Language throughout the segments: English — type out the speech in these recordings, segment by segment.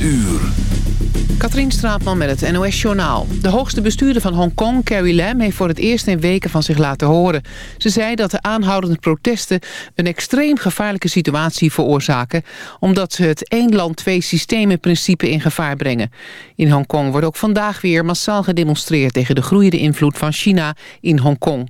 uur. Katrien Straatman met het NOS-journaal. De hoogste bestuurder van Hongkong, Carrie Lam, heeft voor het eerst in weken van zich laten horen. Ze zei dat de aanhoudende protesten een extreem gevaarlijke situatie veroorzaken... omdat ze het één land twee systemen principe in gevaar brengen. In Hongkong wordt ook vandaag weer massaal gedemonstreerd... tegen de groeiende invloed van China in Hongkong.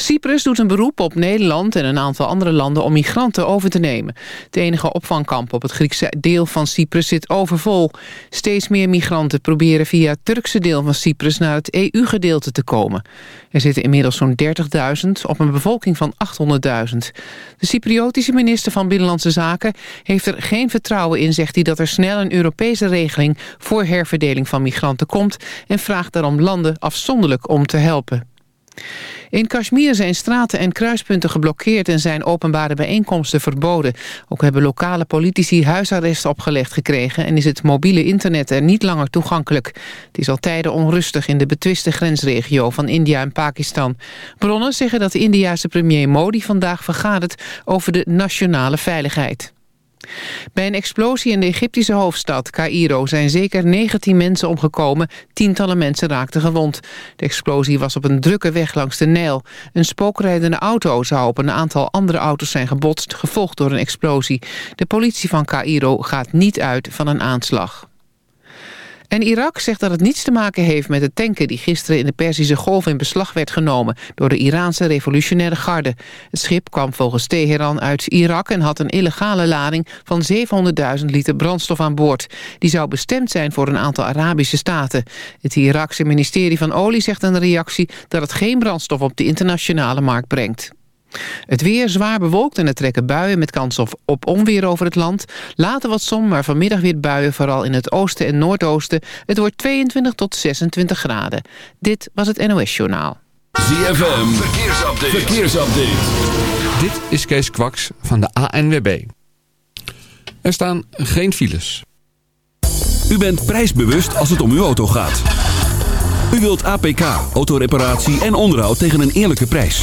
Cyprus doet een beroep op Nederland en een aantal andere landen om migranten over te nemen. Het enige opvangkamp op het Griekse deel van Cyprus zit overvol. Steeds meer migranten proberen via het Turkse deel van Cyprus naar het EU-gedeelte te komen. Er zitten inmiddels zo'n 30.000 op een bevolking van 800.000. De Cypriotische minister van Binnenlandse Zaken heeft er geen vertrouwen in, zegt hij, dat er snel een Europese regeling voor herverdeling van migranten komt en vraagt daarom landen afzonderlijk om te helpen. In Kashmir zijn straten en kruispunten geblokkeerd en zijn openbare bijeenkomsten verboden. Ook hebben lokale politici huisarrest opgelegd gekregen en is het mobiele internet er niet langer toegankelijk. Het is al tijden onrustig in de betwiste grensregio van India en Pakistan. Bronnen zeggen dat de Indiase premier Modi vandaag vergadert over de nationale veiligheid. Bij een explosie in de Egyptische hoofdstad Cairo zijn zeker 19 mensen omgekomen. Tientallen mensen raakten gewond. De explosie was op een drukke weg langs de Nijl. Een spookrijdende auto zou op een aantal andere auto's zijn gebotst... gevolgd door een explosie. De politie van Cairo gaat niet uit van een aanslag. En Irak zegt dat het niets te maken heeft met de tanker... die gisteren in de Perzische Golf in beslag werd genomen... door de Iraanse revolutionaire garde. Het schip kwam volgens Teheran uit Irak... en had een illegale lading van 700.000 liter brandstof aan boord. Die zou bestemd zijn voor een aantal Arabische staten. Het Irakse ministerie van Olie zegt in een reactie... dat het geen brandstof op de internationale markt brengt. Het weer zwaar bewolkt en er trekken buien met kans op onweer over het land. Later wat zon, maar vanmiddag weer buien, vooral in het oosten en noordoosten. Het wordt 22 tot 26 graden. Dit was het NOS Journaal. ZFM, verkeersupdate. verkeersupdate. Dit is Kees Kwaks van de ANWB. Er staan geen files. U bent prijsbewust als het om uw auto gaat. U wilt APK, autoreparatie en onderhoud tegen een eerlijke prijs.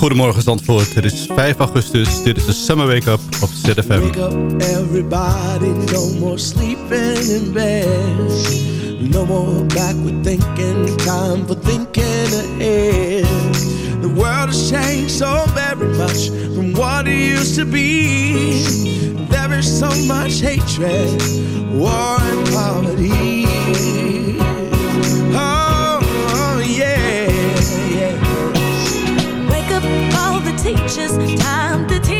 Goedemorgen Zandvoort, het is 5 augustus, dit is de Summer Wake Up op ZFM. Wake up everybody, no more sleeping in bed. No more backward thinking, time for thinking ahead. The world has changed so very much from what it used to be. There is so much hatred, war and poverty. Teachers, time to teach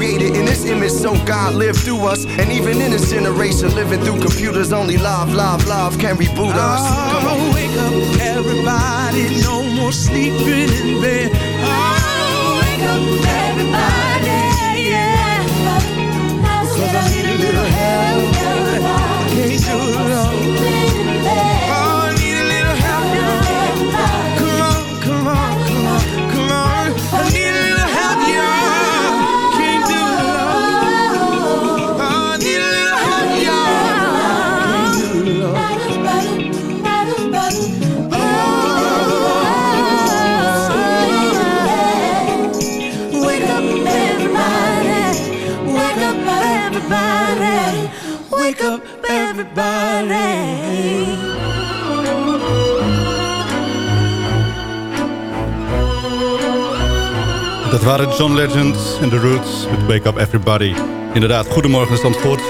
Created in this image, so God lived through us. And even in this generation, living through computers, only love, love, love can reboot us. Come on. Oh, wake up, everybody. No more sleeping in bed. Oh, wake up, everybody. Dat waren John Legend en The Roots met Wake Up Everybody. Inderdaad, goedemorgen Zandvoort.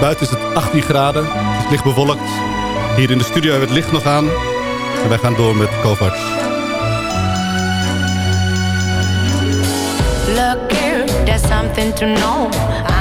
Buiten is het 18 graden, het is licht bewolkt. Hier in de studio hebben het licht nog aan. En wij gaan door met Kovacs. Look here, there's something to know.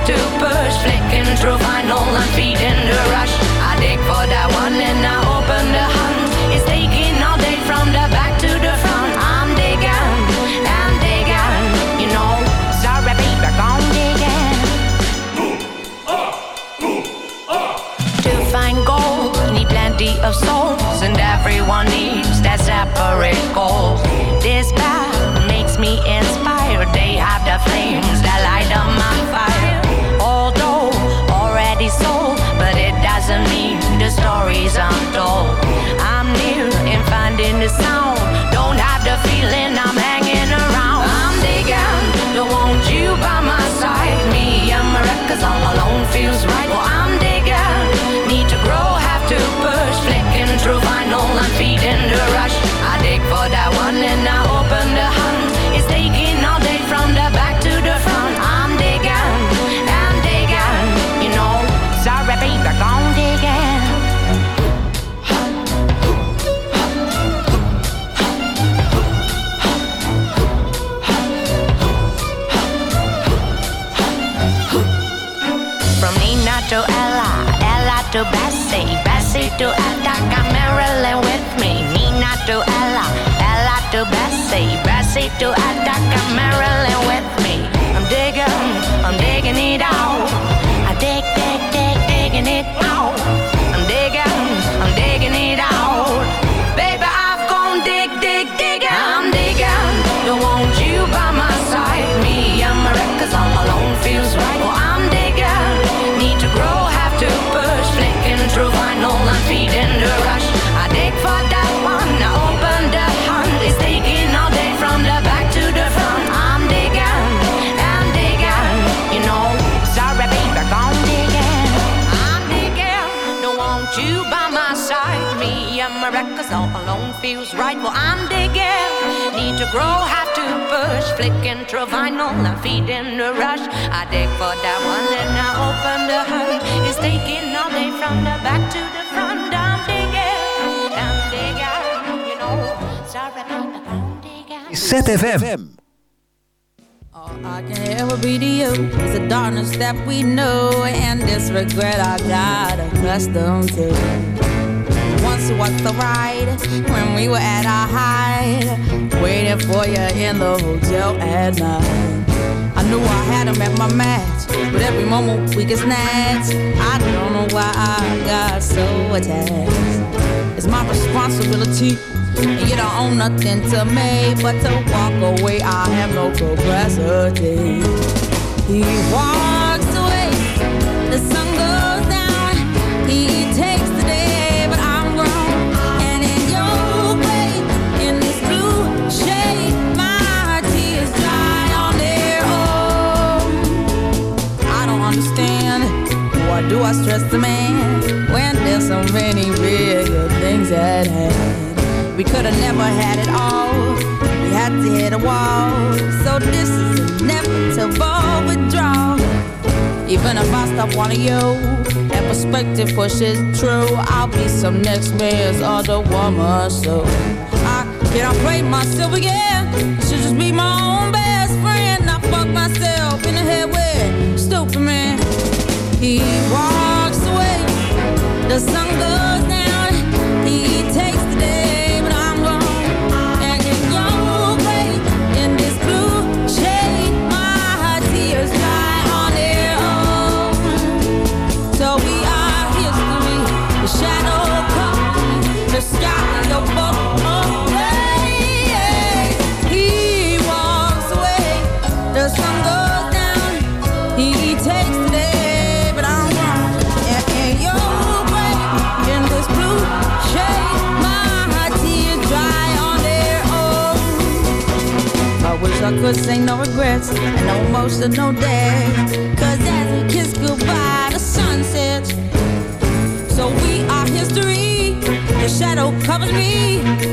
have to push. Flicking through vinyl and feeding the rush. I dig for that one and I open the hunt. It's taking all day from the back to the front. I'm digging, I'm digging, you know. Sorry, baby, gone digging. To find gold, need plenty of souls, and everyone needs that separate goal. This path makes me inspired. They have the flames that light up my fire. Sold, but it doesn't mean the stories untold. I'm near in finding the sound. Don't have the feeling I'm hanging around. I'm digging, don't want you by my side. Me and my records all alone feels to Ella, Ella to Bessie, Bessie to Attack Marilyn with me. I'm digging, I'm digging it out. I dig, dig, dig, digging it out. Feels right. Well, I'm digging. Need to grow, have to push. Flicking through vinyl, I'm feeding the rush. I dig for that one, then I open the hood. It's taking all day from the back to the front. I'm digging, I'm digging. You know, sorry about the ground digging. ZFM. All I can ever be to you is the darkness that we know and this regret I got accustomed to. Once was the ride when we were at our height, waiting for you in the hotel at night. I knew I had him at my match, but every moment we get snatched. I don't know why I got so attached. It's my responsibility and you don't own nothing to me but to walk away. I have no capacity. He walks away, the sun I the man when there's so many bigger things at hand? We could have never had it all. We had to hit a wall. So this is inevitable withdrawal. Even if I stop wanting you, and perspective pushes true, I'll be some next man's other woman. So I cannot play myself again. Should just be my own best friend. I fuck myself in the head with stupid man. He walks. The I ain't no regrets and no emotional day. Cause as we kiss goodbye, the sun sets. So we are history. The shadow covers me.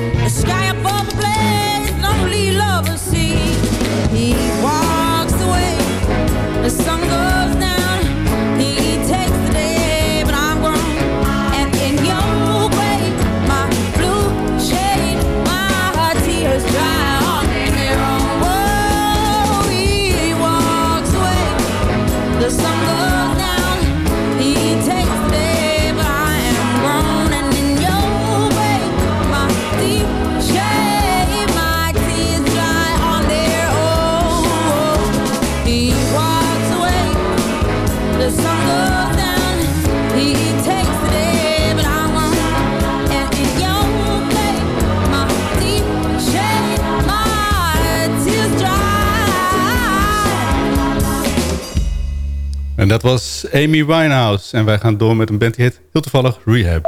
En dat was Amy Winehouse. En wij gaan door met een band die heet heel toevallig Rehab.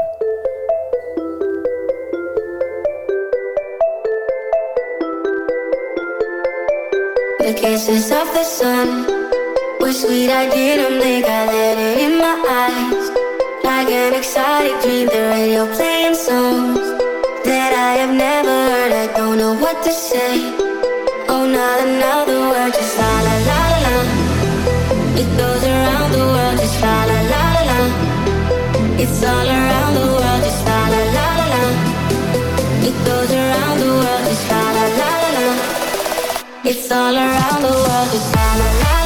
The kisses of the sun were sweet. I didn't blink. I let it in my eyes, like an exotic dream. The radio playing songs that I have never heard. I don't know what to say. Oh, not another word, just la It's all around the world, it's la la la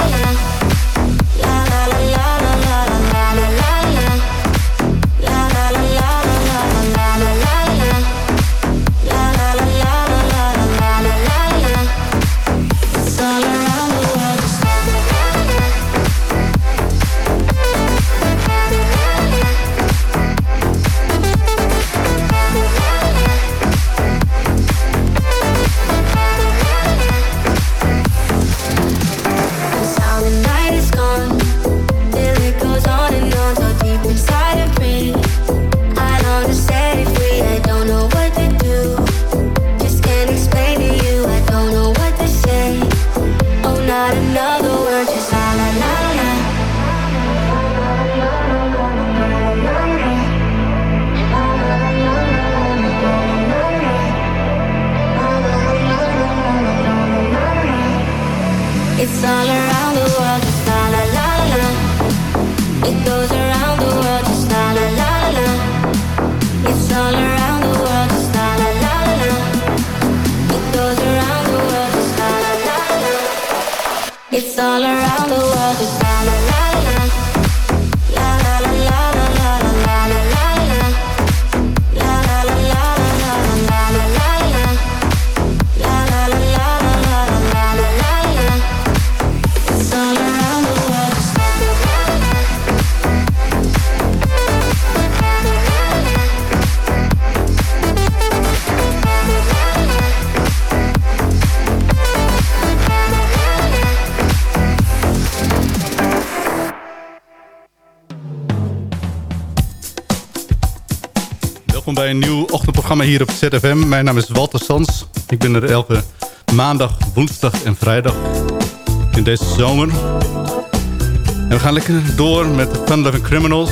hier op ZFM. Mijn naam is Walter Sans. Ik ben er elke maandag, woensdag en vrijdag in deze zomer. En we gaan lekker door met Fun Loving Criminals...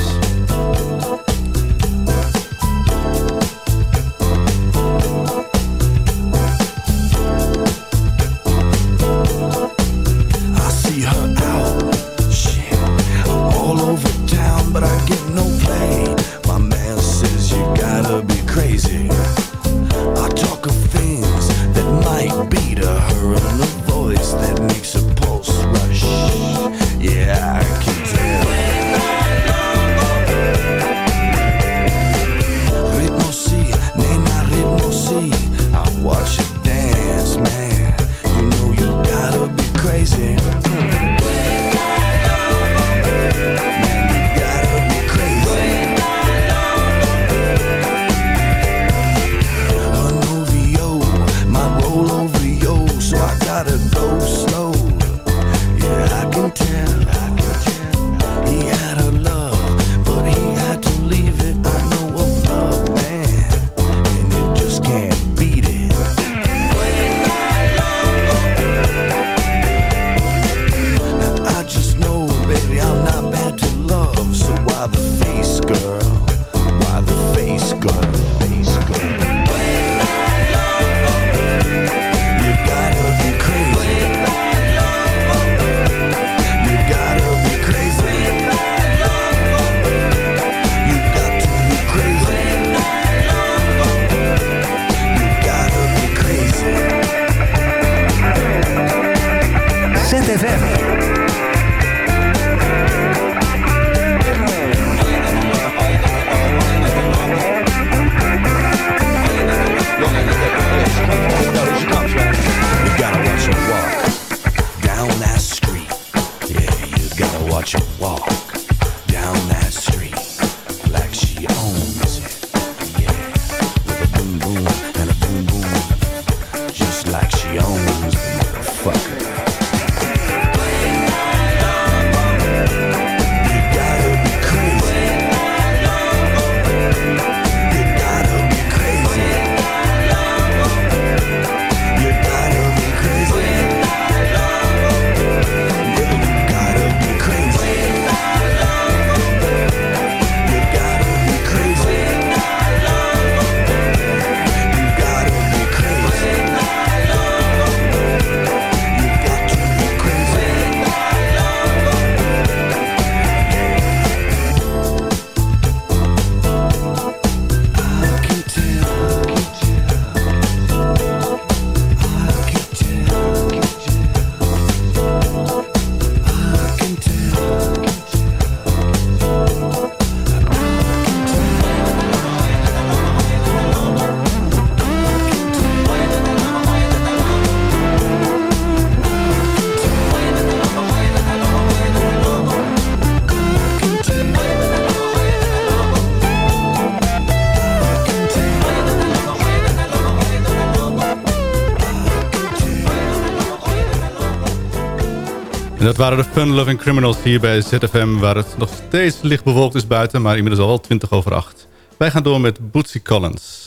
dat waren de Fun Loving Criminals hier bij ZFM... waar het nog steeds licht bewolkt is buiten... maar inmiddels al 20 over 8. Wij gaan door met Bootsy Collins.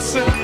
Myself,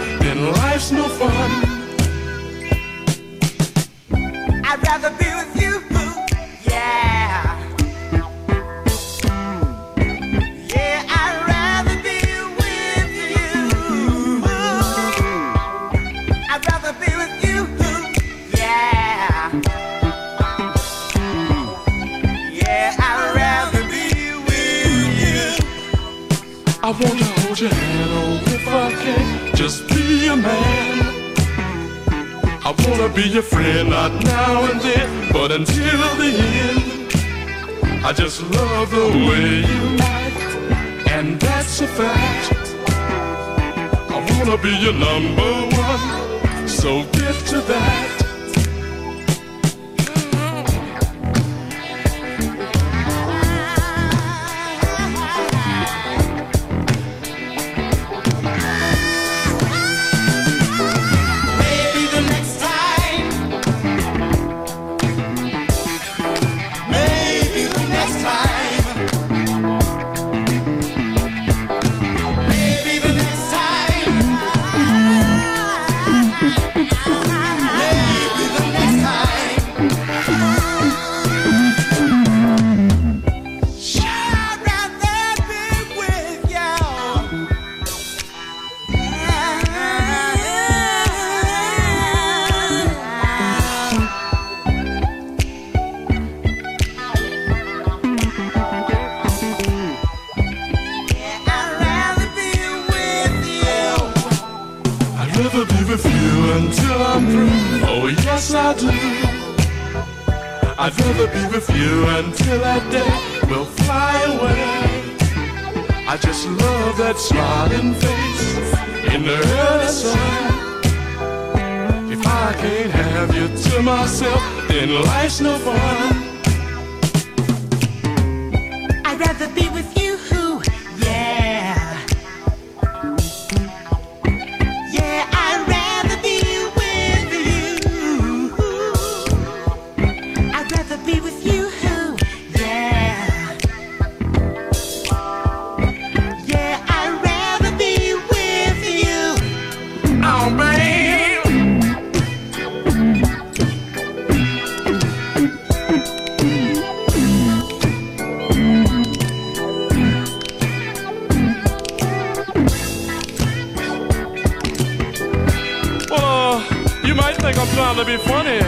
you might think I'm trying to be funny,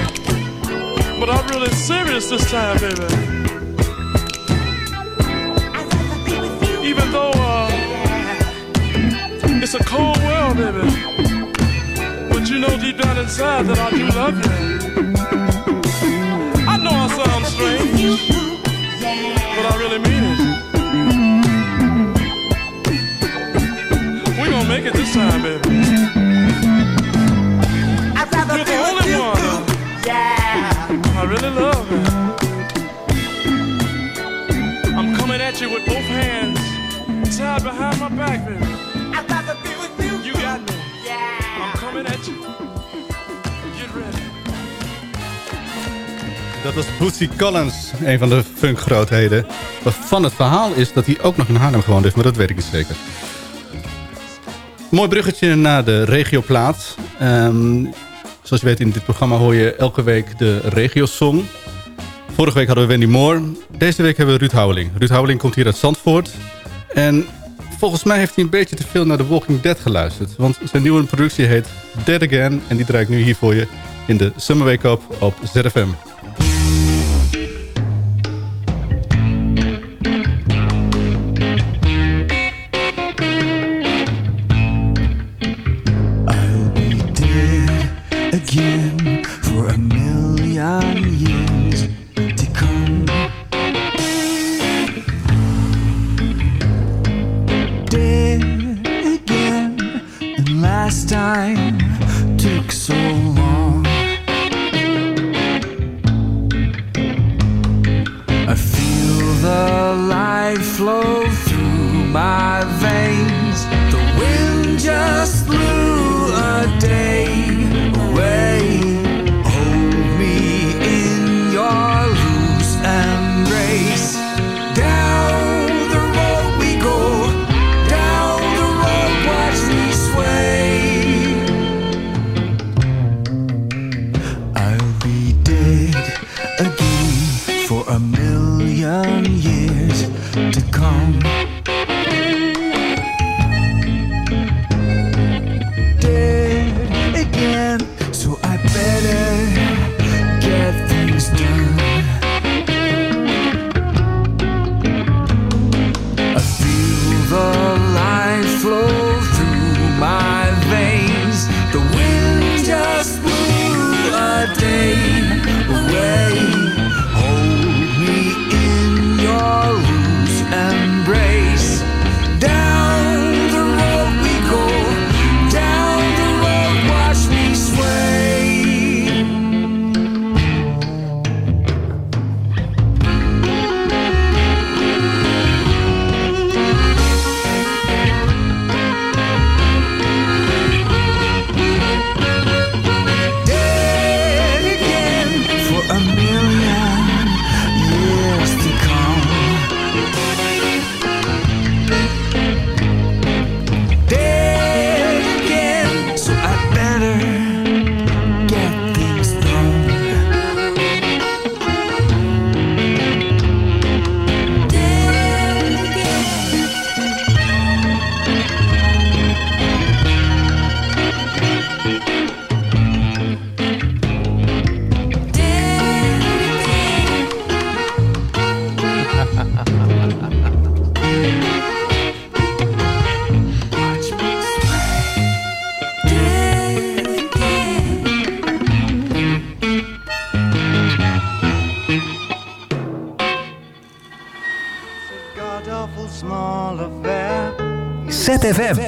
but I'm really serious this time, baby. Even though uh, it's a cold world, baby, but you know deep down inside that I do love you. I know I sound strange, but I really mean it. We're gonna make it this time, baby. Really love. I'm coming at you with both hands tied behind my back, baby. I'd rather be with you. You got me. Yeah. I'm coming at you. Get ready. Dat was Bootsy Collins, een van de funkgrootheden. Wat van het verhaal is dat hij ook nog in Haarlem gewoond heeft, maar dat weet ik niet zeker. Mooi bruggetje naar de regioplaat. Ehm, zoals je weet in dit programma hoor je elke week de regiosong. Vorige week hadden we Wendy Moore. Deze week hebben we Ruud Houweling. Ruud Houweling komt hier uit Zandvoort. En volgens mij heeft hij een beetje te veel naar The Walking Dead geluisterd. Want zijn nieuwe productie heet Dead Again. En die draai ik nu hier voor je in de Summer Wake Up op ZFM. slow. FM.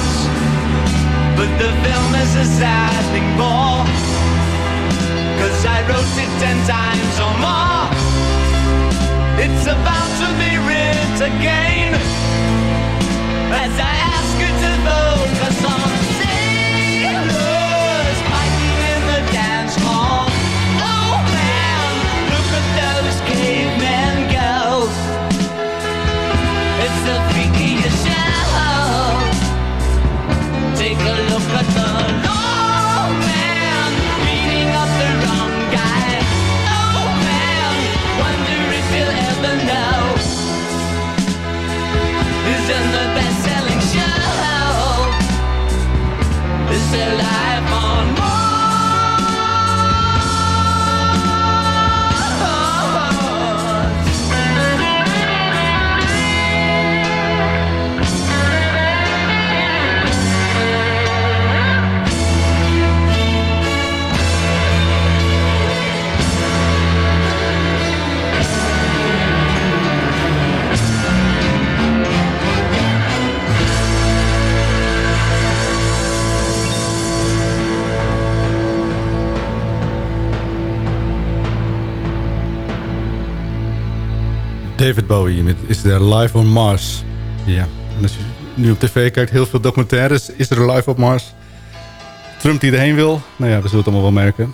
But the film is a sad thing more. Cause I wrote it ten times or more. It's about to be writ again. As I ask you to focus on best-selling show. Life on David Bowie met Is There Life on Mars? Ja, en als je nu op tv kijkt, heel veel documentaires. Is er life op Mars? Trump die erheen wil? Nou ja, we zullen het allemaal wel merken.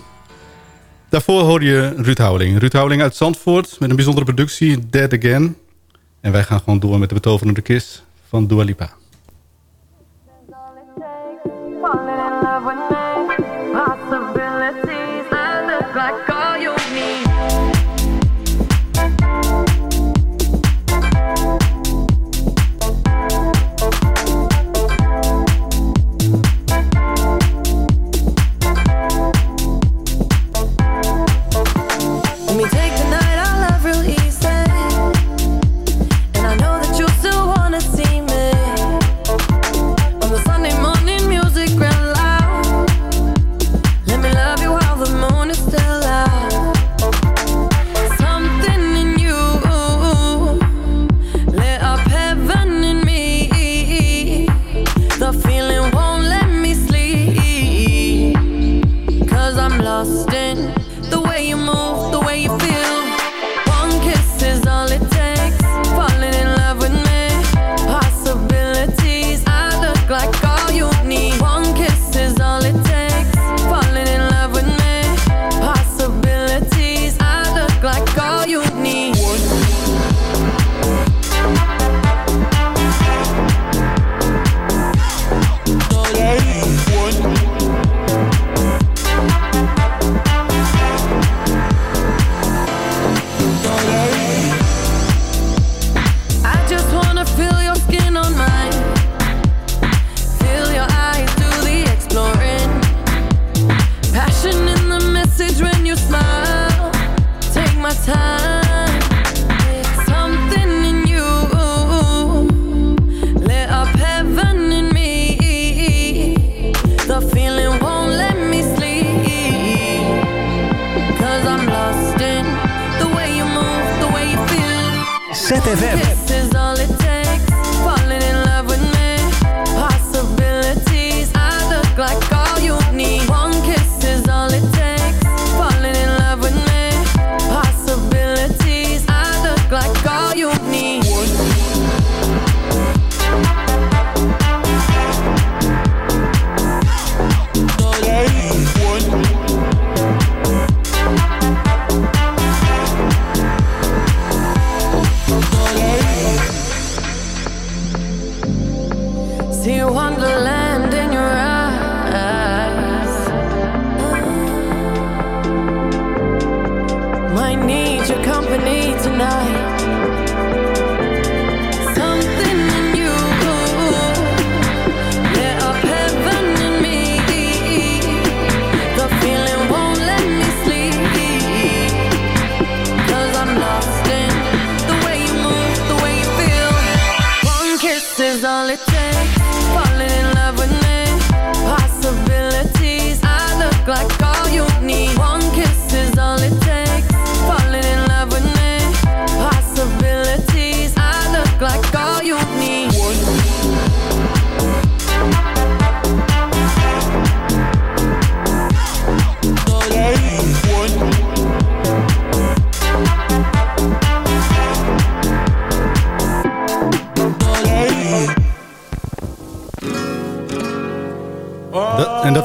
Daarvoor hoorde je Ruud Houweling. Ruud Houweling uit Zandvoort met een bijzondere productie, Dead Again. En wij gaan gewoon door met de betoverende kist van Dua Lipa.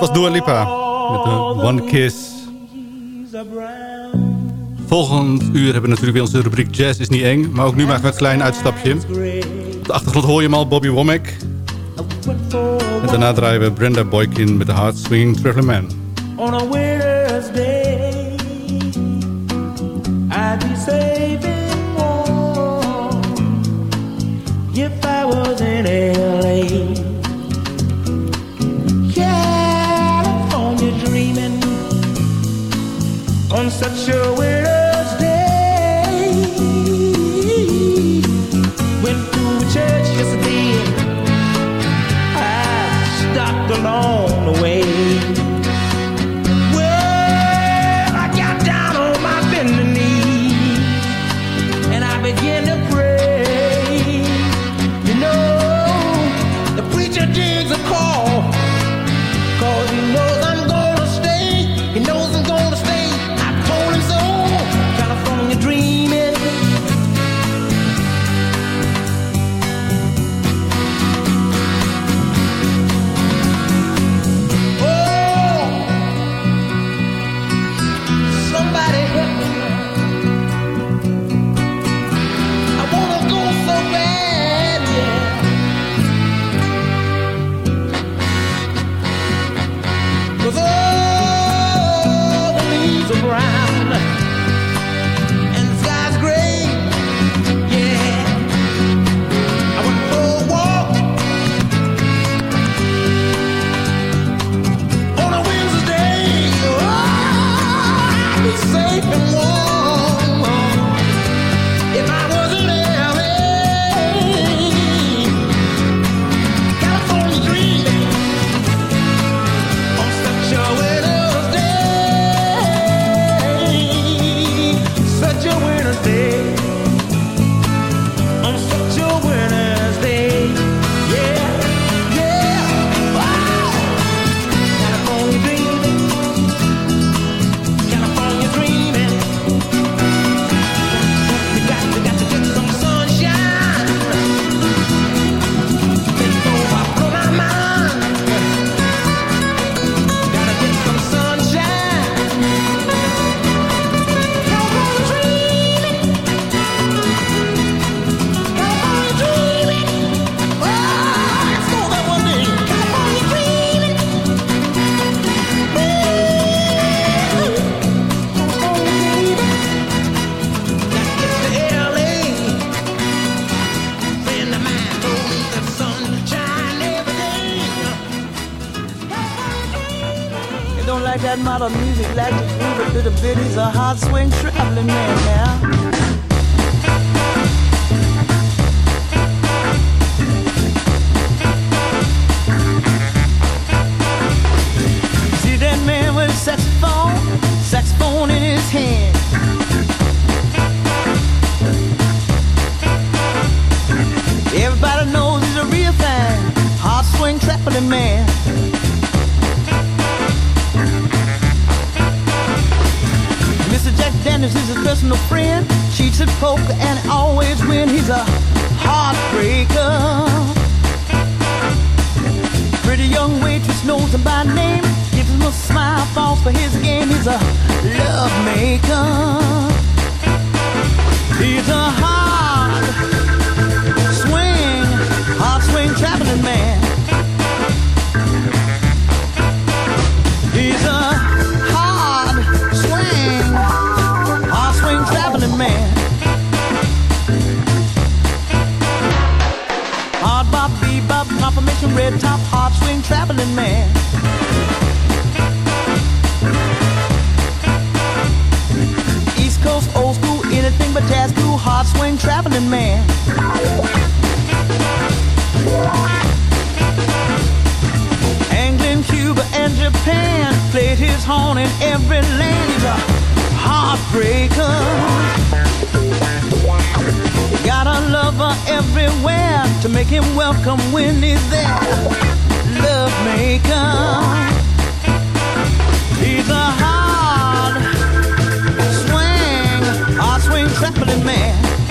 was Dua Lipa met de One Kiss. Volgend uur hebben we natuurlijk weer onze rubriek Jazz is niet eng. Maar ook nu maken we een klein uitstapje. Op de achtergrond hoor je hem al, Bobby Womack. En daarna draaien we Brenda Boykin met de Hard Swinging Traveling Man. Day be saving more If I was in L.A. such a widow. his hand. Everybody knows he's a real fan, hard swing trapping man. Mr. Jack Daniels is his personal friend. Cheats at poker and always win. He's a heartbreaker. Pretty young waitress knows him by name. A smile, falls for his game. He's a love maker. He's a hard swing, hard swing traveling man. He's a hard swing, hard swing traveling man. Hard bop, bebop, confirmation, red top, hard swing traveling man. But jazz cool, hard swing traveling man. England, Cuba, and Japan played his horn in every land. He's a heartbreaker. Got a lover everywhere to make him welcome when he's there. Love maker. He's a hard traveling man.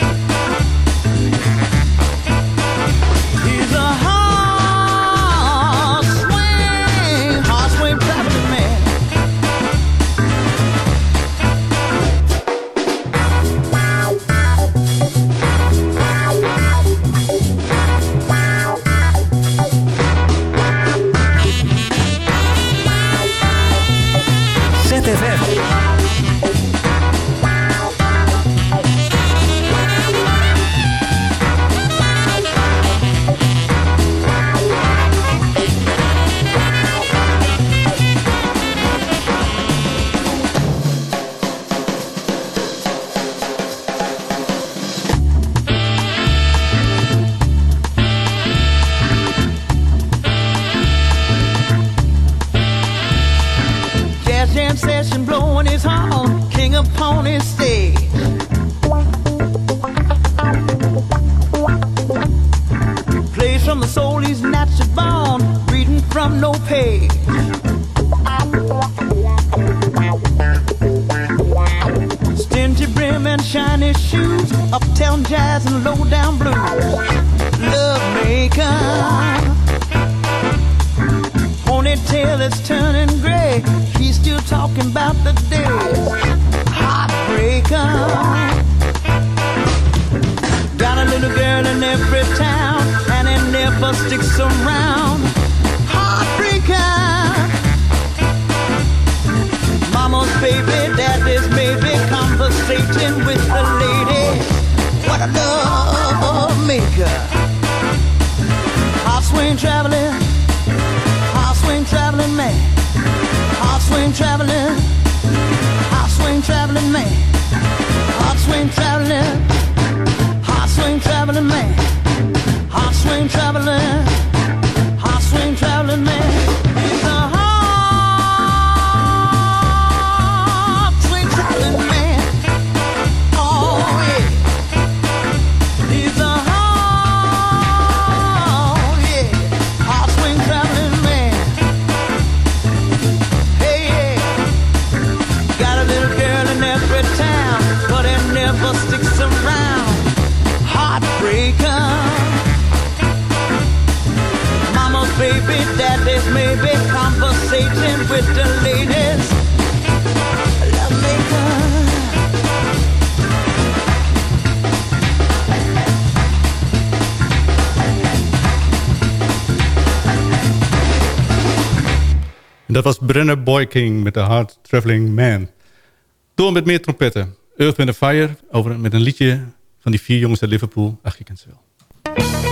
Dat was Brenner Boy King met de Hard Traveling Man. Door met meer trompetten. Earth, Wind Fire over, met een liedje van die vier jongens uit Liverpool. Ach, je kent ze wel.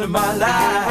into my life.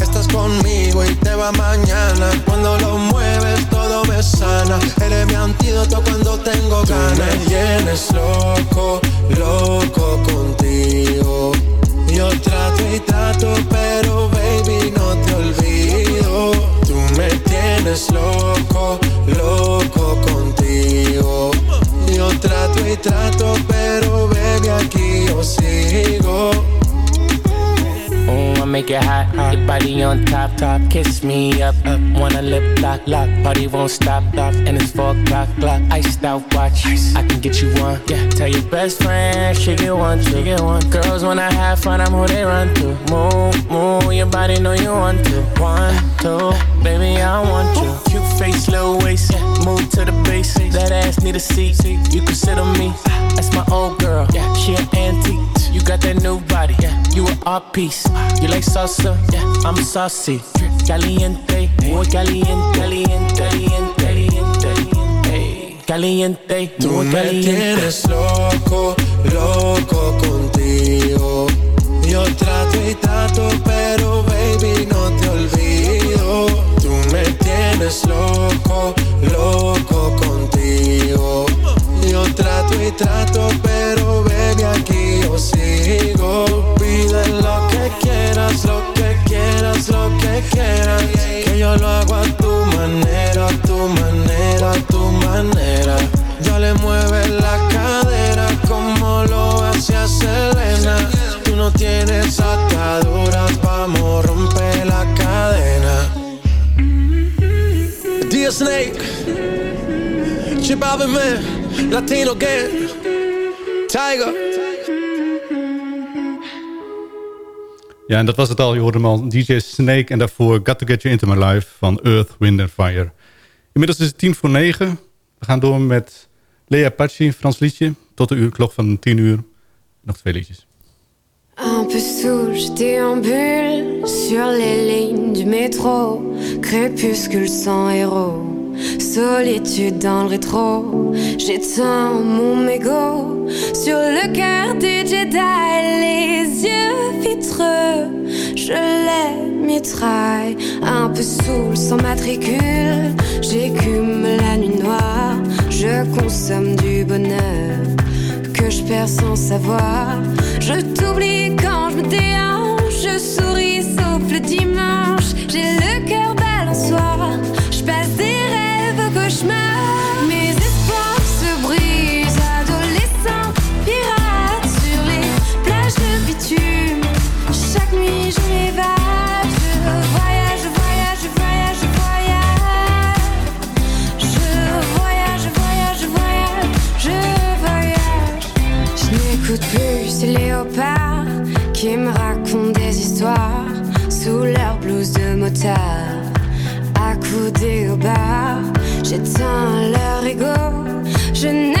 Conmigo y te va mañana. Cuando lo mueves, todo me sana. Eres mi antídoto cuando tengo Tú ganas. me tienes loco, loco contigo. Yo trato y trato, pero baby no te olvido. Tú me tienes loco, loco contigo. Yo trato y trato, pero baby aquí yo sigo. Make it hot, your body on top. top, kiss me up, up. Wanna lip lock, lock. Party won't stop, stop. And it's four o'clock, clock. Iced out watch. I can get you one. Yeah, tell your best friend she get one, she get one. Girls wanna have fun, I'm who they run to. Move, move, your body know you want to. One, two, baby I want you. Cute face, little waist, yeah. Move to the base. That ass need a seat. You on me. That's my old girl. Yeah, she an antique. Got that new body. Yeah, you an art piece. You like salsa? Yeah, I'm saucy. Caliente, muy caliente, caliente, caliente, caliente, caliente, Tú muy me caliente. tienes loco, loco contigo. Yo trato y trato, pero baby no te olvido. Tú me tienes loco, loco contigo. Yo trato y trato, pero baby aquí yo sigo. Pide lo que quieras, lo que quieras, lo que quieras. Que yo lo hago a tu manera, a tu manera, a tu manera. Ya le mueves la cadera como lo hacía Selena. Tú no tienes ataduras, vamos, rompe la cadena. Dear Snake, Chip Latino Gang, Tiger. Ja, en dat was het al. Je hoorde hem al. DJ Snake en daarvoor Got To Get You Into My Life van Earth, Wind and Fire. Inmiddels is het tien voor negen. We gaan door met Lea Paci, Frans liedje. Tot de uurklok van tien uur. Nog twee liedjes. Un peu saoul, je déambule sur les lignes du métro. Crépuscule sans héros, solitude dans le rétro. J'éteins mon mégot sur le cœur des Jedi, les yeux vitreux. Je les mitraille, un peu saoul sans matricule. J'écume la nuit noire, je consomme du bonheur que je perds sans savoir. Je t'oublie quand je me déhanche, je souris sauf le dimanche. retard. À au bar, j'éteins leur ego. Je n'ai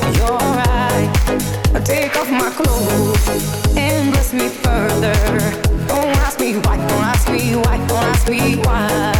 Take off my clothes and bless me further. Don't ask me why, don't ask me why, don't ask me why.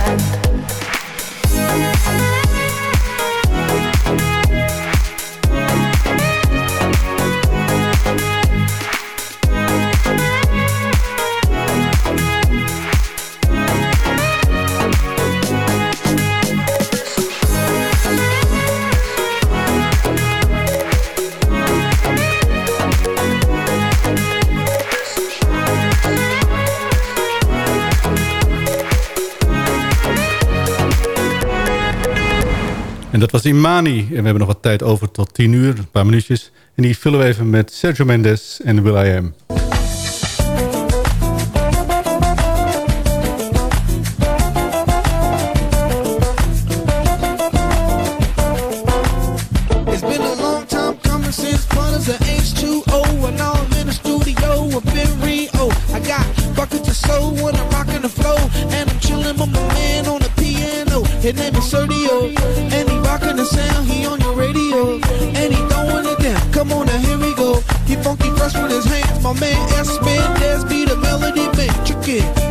Dat was Imani. En we hebben nog wat tijd over tot 10 uur, een paar minuutjes. En die vullen we even met Sergio Mendes en Will I Am. It's been a long time coming since Punters of H2O. And the flow. And I'm chilling with my man on the piano. Name is Sergio. Your. And he throwing it down. Come on now, here we go. He funky fresh with his hands. My man S. Mendes be the melody man. Check it.